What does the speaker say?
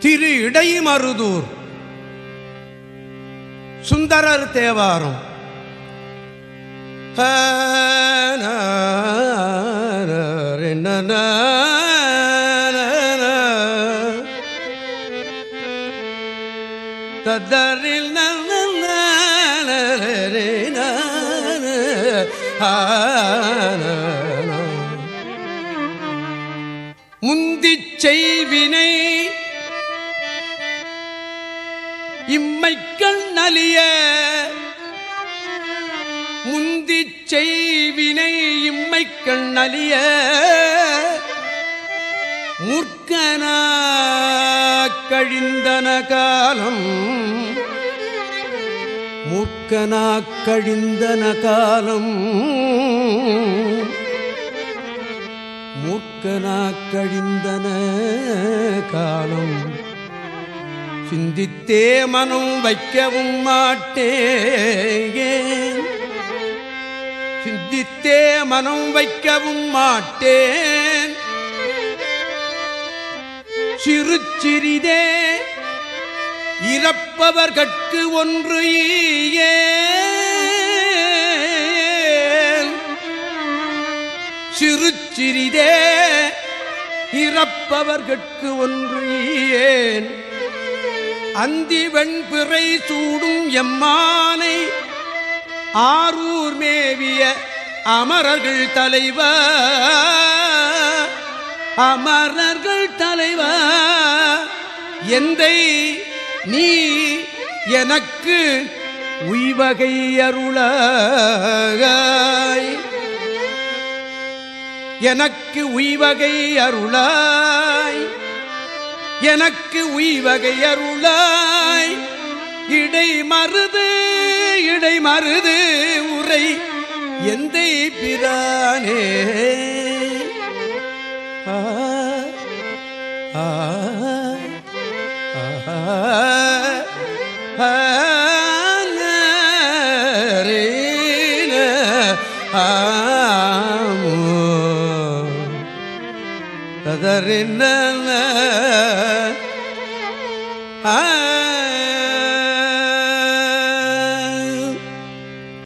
திரு இடைமருதூர். சுந்தரர் தேவாரம். தத்தரில் முந்திச் செய்வினை இம்மைக்கள் நலிய முந்திச் செய்வினை இம்மைக்கள் நலிய மூர்க்கனா கழிந்தன காலம் முற்கனா கழிந்தன காலம். முற்கனா கழிந்தன சிந்தித்தே மனம் வைக்கவும் மாட்டேன் சிந்தித்தே மனம் வைக்கவும் மாட்டேன். சிறு சிறிதே இறப்பவர்கட்கு ஒன்று ஈயேன் சிறு சிறிதே இறப்பவர்கட்கு ஒன்று ஏன் அந்தி வெண்பிறை சூடும் எம்மானை. ஆரூர் மேவிய அமரர்கள் தலைவா அமரர்கள் தலைவா எந்தை நீ எனக்கு உய்வகை அருளாய் எனக்கு உய்வகை அருளாய் எனக்கு உய்வகை அருளாய் இடை மருது இடை மருது உரை எந்த பிரானே ஆ, ஆ, ஆ, ஆ, ததறின ஆ.